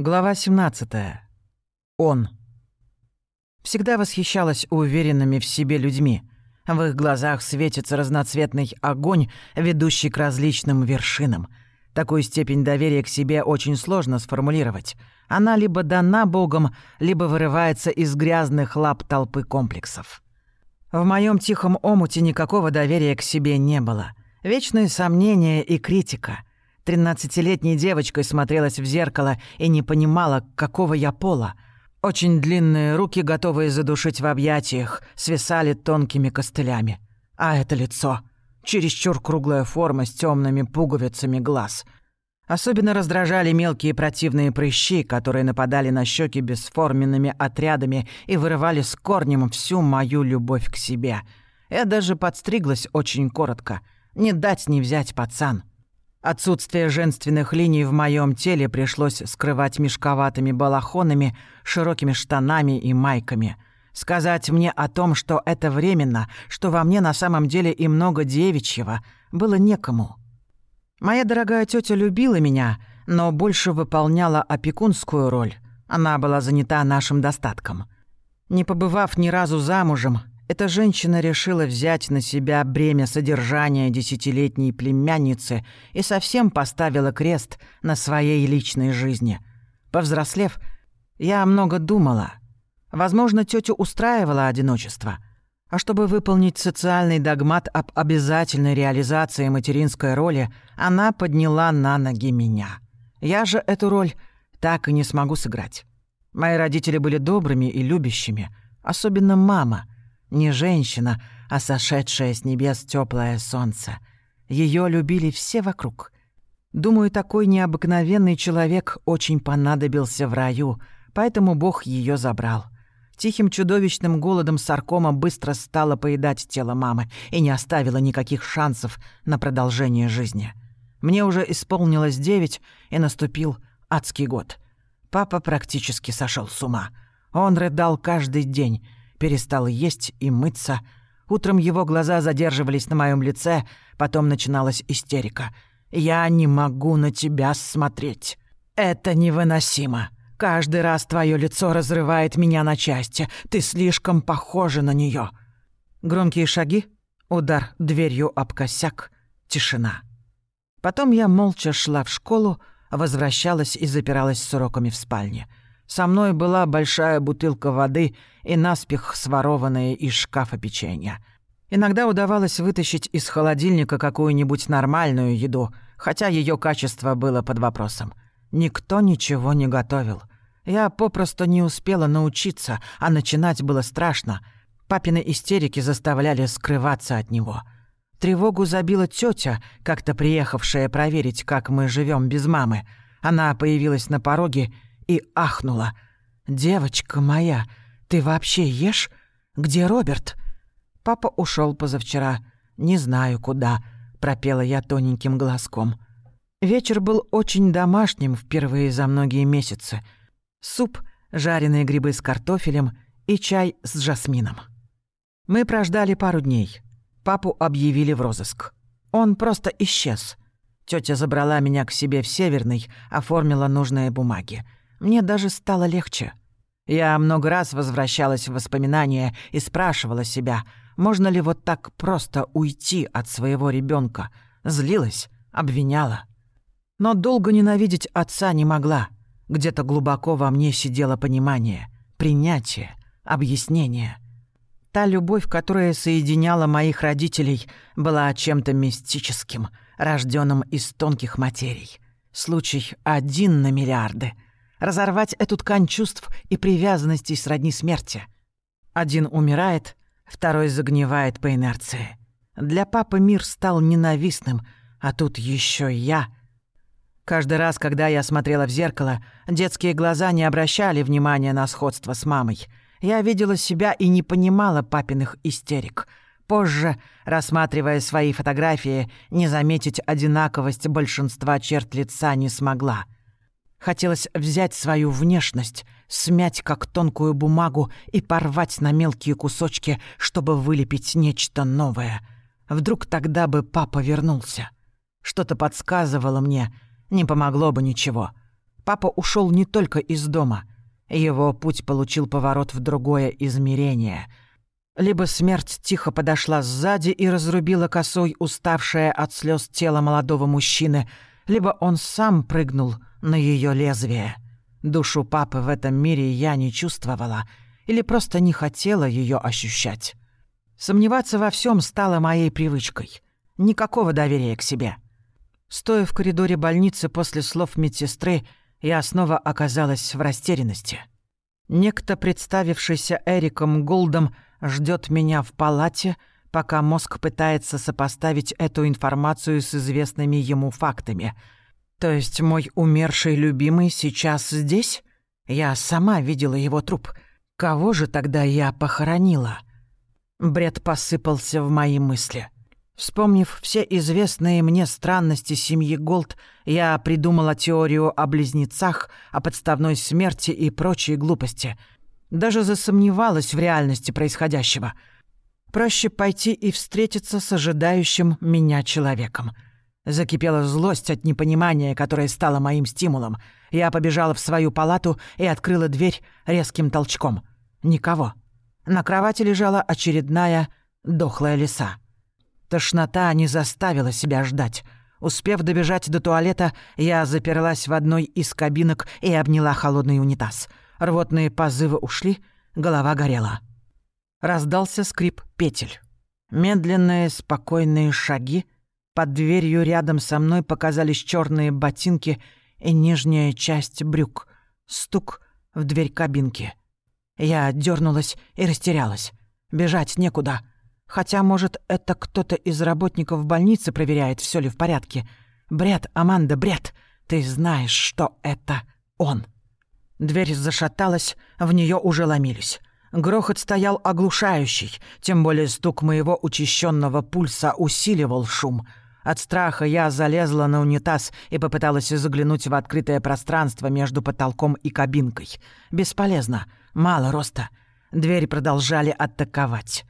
Глава 17. Он. Всегда восхищалась уверенными в себе людьми. В их глазах светится разноцветный огонь, ведущий к различным вершинам. Такую степень доверия к себе очень сложно сформулировать. Она либо дана Богом, либо вырывается из грязных лап толпы комплексов. В моем тихом омуте никакого доверия к себе не было. Вечные сомнения и критика — Тринадцатилетней девочкой смотрелась в зеркало и не понимала, какого я пола. Очень длинные руки, готовые задушить в объятиях, свисали тонкими костылями. А это лицо. Чересчур круглая форма с темными пуговицами глаз. Особенно раздражали мелкие противные прыщи, которые нападали на щеки бесформенными отрядами и вырывали с корнем всю мою любовь к себе. Я даже подстриглась очень коротко. Не дать не взять пацан. Отсутствие женственных линий в моем теле пришлось скрывать мешковатыми балахонами, широкими штанами и майками. Сказать мне о том, что это временно, что во мне на самом деле и много девичьего, было некому. Моя дорогая тетя любила меня, но больше выполняла опекунскую роль. Она была занята нашим достатком. Не побывав ни разу замужем, эта женщина решила взять на себя бремя содержания десятилетней племянницы и совсем поставила крест на своей личной жизни. Повзрослев, я много думала. Возможно, тетю устраивало одиночество. А чтобы выполнить социальный догмат об обязательной реализации материнской роли, она подняла на ноги меня. Я же эту роль так и не смогу сыграть. Мои родители были добрыми и любящими, особенно мама — не женщина, а сошедшее с небес теплое солнце. Ее любили все вокруг. Думаю, такой необыкновенный человек очень понадобился в раю, поэтому Бог ее забрал. Тихим чудовищным голодом саркома быстро стала поедать тело мамы и не оставила никаких шансов на продолжение жизни. Мне уже исполнилось девять, и наступил адский год. Папа практически сошел с ума. Он рыдал каждый день, перестал есть и мыться. Утром его глаза задерживались на моем лице, потом начиналась истерика. «Я не могу на тебя смотреть. Это невыносимо. Каждый раз твое лицо разрывает меня на части. Ты слишком похожа на нее. Громкие шаги, удар дверью об косяк, тишина. Потом я молча шла в школу, возвращалась и запиралась с уроками в спальне. Со мной была большая бутылка воды и наспех сворованное из шкафа печенье. Иногда удавалось вытащить из холодильника какую-нибудь нормальную еду, хотя ее качество было под вопросом. Никто ничего не готовил. Я попросту не успела научиться, а начинать было страшно. Папины истерики заставляли скрываться от него. Тревогу забила тетя, как-то приехавшая проверить, как мы живем без мамы. Она появилась на пороге и ахнула. «Девочка моя, ты вообще ешь? Где Роберт?» «Папа ушел позавчера. Не знаю, куда», — пропела я тоненьким глазком. Вечер был очень домашним впервые за многие месяцы. Суп, жареные грибы с картофелем и чай с жасмином. Мы прождали пару дней. Папу объявили в розыск. Он просто исчез. Тётя забрала меня к себе в Северный, оформила нужные бумаги. Мне даже стало легче. Я много раз возвращалась в воспоминания и спрашивала себя, можно ли вот так просто уйти от своего ребенка. Злилась, обвиняла. Но долго ненавидеть отца не могла. Где-то глубоко во мне сидело понимание, принятие, объяснение. Та любовь, которая соединяла моих родителей, была чем-то мистическим, рожденным из тонких материй. Случай один на миллиарды — разорвать эту ткань чувств и привязанностей сродни смерти. Один умирает, второй загнивает по инерции. Для папы мир стал ненавистным, а тут еще я. Каждый раз, когда я смотрела в зеркало, детские глаза не обращали внимания на сходство с мамой. Я видела себя и не понимала папиных истерик. Позже, рассматривая свои фотографии, не заметить одинаковость большинства черт лица не смогла — Хотелось взять свою внешность, смять как тонкую бумагу и порвать на мелкие кусочки, чтобы вылепить нечто новое. Вдруг тогда бы папа вернулся. Что-то подсказывало мне, не помогло бы ничего. Папа ушел не только из дома. Его путь получил поворот в другое измерение. Либо смерть тихо подошла сзади и разрубила косой уставшее от слез тело молодого мужчины, либо он сам прыгнул на ее лезвие. Душу папы в этом мире я не чувствовала или просто не хотела ее ощущать. Сомневаться во всем стало моей привычкой. Никакого доверия к себе. Стоя в коридоре больницы после слов медсестры, я снова оказалась в растерянности. Некто, представившийся Эриком Голдом, ждет меня в палате, пока мозг пытается сопоставить эту информацию с известными ему фактами. То есть мой умерший любимый сейчас здесь? Я сама видела его труп. Кого же тогда я похоронила? Бред посыпался в мои мысли. Вспомнив все известные мне странности семьи Голд, я придумала теорию о близнецах, о подставной смерти и прочей глупости. Даже засомневалась в реальности происходящего. Проще пойти и встретиться с ожидающим меня человеком. Закипела злость от непонимания, которое стало моим стимулом. Я побежала в свою палату и открыла дверь резким толчком. Никого. На кровати лежала очередная дохлая лиса. Тошнота не заставила себя ждать. Успев добежать до туалета, я заперлась в одной из кабинок и обняла холодный унитаз. Рвотные позывы ушли, голова горела. Раздался скрип петель. Медленные, спокойные шаги. Под дверью рядом со мной показались черные ботинки и нижняя часть брюк. Стук в дверь кабинки. Я дернулась и растерялась. Бежать некуда. Хотя, может, это кто-то из работников больницы проверяет, все ли в порядке. Бред, Аманда, бред. Ты знаешь, что это он. Дверь зашаталась, в нее уже ломились. Грохот стоял оглушающий, тем более стук моего учащенного пульса усиливал шум. От страха я залезла на унитаз и попыталась заглянуть в открытое пространство между потолком и кабинкой. Бесполезно. Мало роста. Двери продолжали атаковать.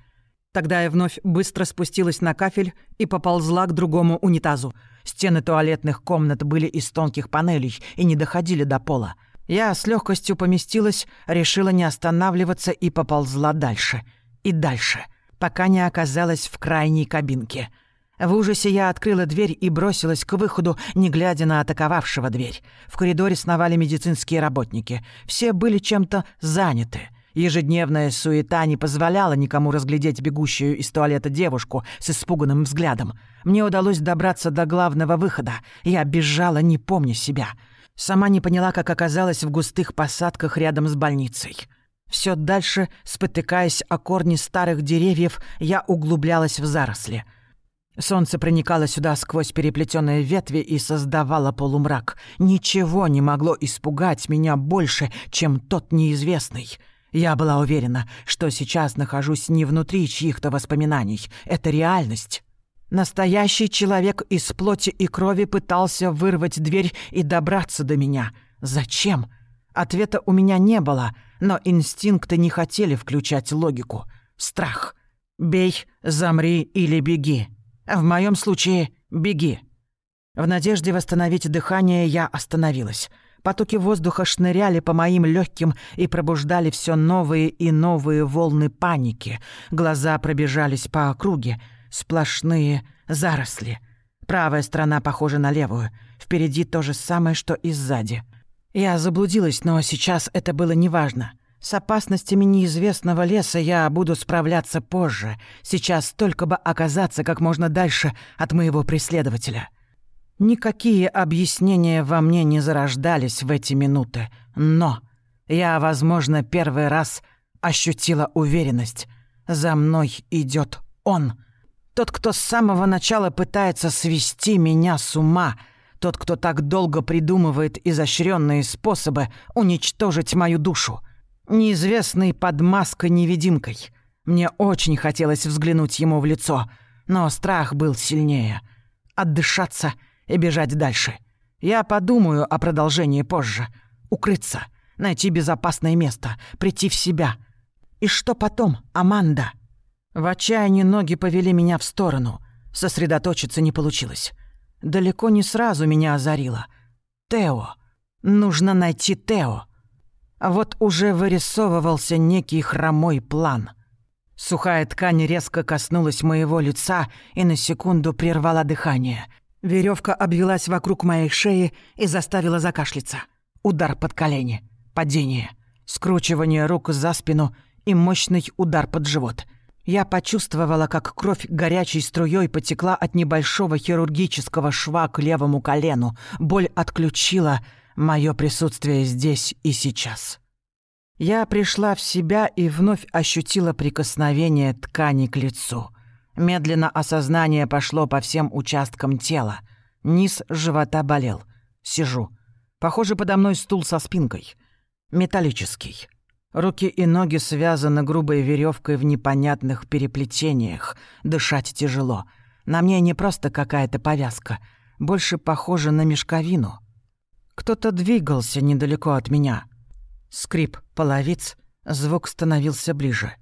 Тогда я вновь быстро спустилась на кафель и поползла к другому унитазу. Стены туалетных комнат были из тонких панелей и не доходили до пола. Я с легкостью поместилась, решила не останавливаться и поползла дальше. И дальше, пока не оказалась в крайней кабинке — в ужасе я открыла дверь и бросилась к выходу, не глядя на атаковавшего дверь. В коридоре сновали медицинские работники. Все были чем-то заняты. Ежедневная суета не позволяла никому разглядеть бегущую из туалета девушку с испуганным взглядом. Мне удалось добраться до главного выхода. Я бежала, не помня себя. Сама не поняла, как оказалась в густых посадках рядом с больницей. Все дальше, спотыкаясь о корни старых деревьев, я углублялась в заросли — Солнце проникало сюда сквозь переплетенные ветви и создавало полумрак. Ничего не могло испугать меня больше, чем тот неизвестный. Я была уверена, что сейчас нахожусь не внутри чьих-то воспоминаний. Это реальность. Настоящий человек из плоти и крови пытался вырвать дверь и добраться до меня. Зачем? Ответа у меня не было, но инстинкты не хотели включать логику. Страх. «Бей, замри или беги». В моем случае беги. В надежде восстановить дыхание я остановилась. Потоки воздуха шныряли по моим легким и пробуждали все новые и новые волны паники. Глаза пробежались по округе. Сплошные заросли. Правая сторона похожа на левую. Впереди то же самое, что и сзади. Я заблудилась, но сейчас это было неважно. С опасностями неизвестного леса я буду справляться позже. Сейчас только бы оказаться как можно дальше от моего преследователя. Никакие объяснения во мне не зарождались в эти минуты, но я, возможно, первый раз ощутила уверенность. За мной идет он. Тот, кто с самого начала пытается свести меня с ума. Тот, кто так долго придумывает изощренные способы уничтожить мою душу. Неизвестный под маской-невидимкой. Мне очень хотелось взглянуть ему в лицо, но страх был сильнее. Отдышаться и бежать дальше. Я подумаю о продолжении позже. Укрыться, найти безопасное место, прийти в себя. И что потом, Аманда? В отчаянии ноги повели меня в сторону. Сосредоточиться не получилось. Далеко не сразу меня озарило. Тео. Нужно найти Тео. Вот уже вырисовывался некий хромой план. Сухая ткань резко коснулась моего лица и на секунду прервала дыхание. Веревка обвелась вокруг моей шеи и заставила закашляться. Удар под колени, падение, скручивание рук за спину и мощный удар под живот. Я почувствовала, как кровь горячей струей потекла от небольшого хирургического шва к левому колену. Боль отключила мое присутствие здесь и сейчас. Я пришла в себя и вновь ощутила прикосновение ткани к лицу. Медленно осознание пошло по всем участкам тела. Низ живота болел. Сижу. Похоже, подо мной стул со спинкой. Металлический. Руки и ноги связаны грубой веревкой в непонятных переплетениях. Дышать тяжело. На мне не просто какая-то повязка. Больше похоже на мешковину. Кто-то двигался недалеко от меня. Скрип половиц, звук становился ближе.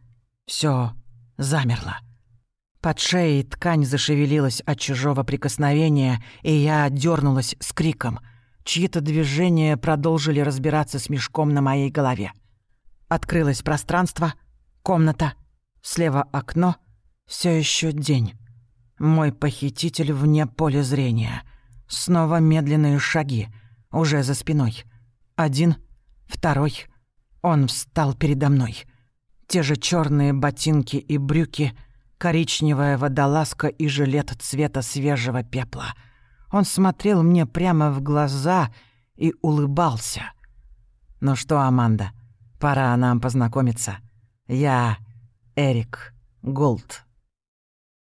Все замерло. Под шеей ткань зашевелилась от чужого прикосновения, и я дернулась с криком. Чьи-то движения продолжили разбираться с мешком на моей голове. Открылось пространство, комната, слева окно, все еще день. Мой похититель вне поля зрения. Снова медленные шаги, уже за спиной. Один, второй. Он встал передо мной. Те же черные ботинки и брюки, коричневая водолазка и жилет цвета свежего пепла. Он смотрел мне прямо в глаза и улыбался. «Ну что, Аманда, пора нам познакомиться. Я Эрик Голд».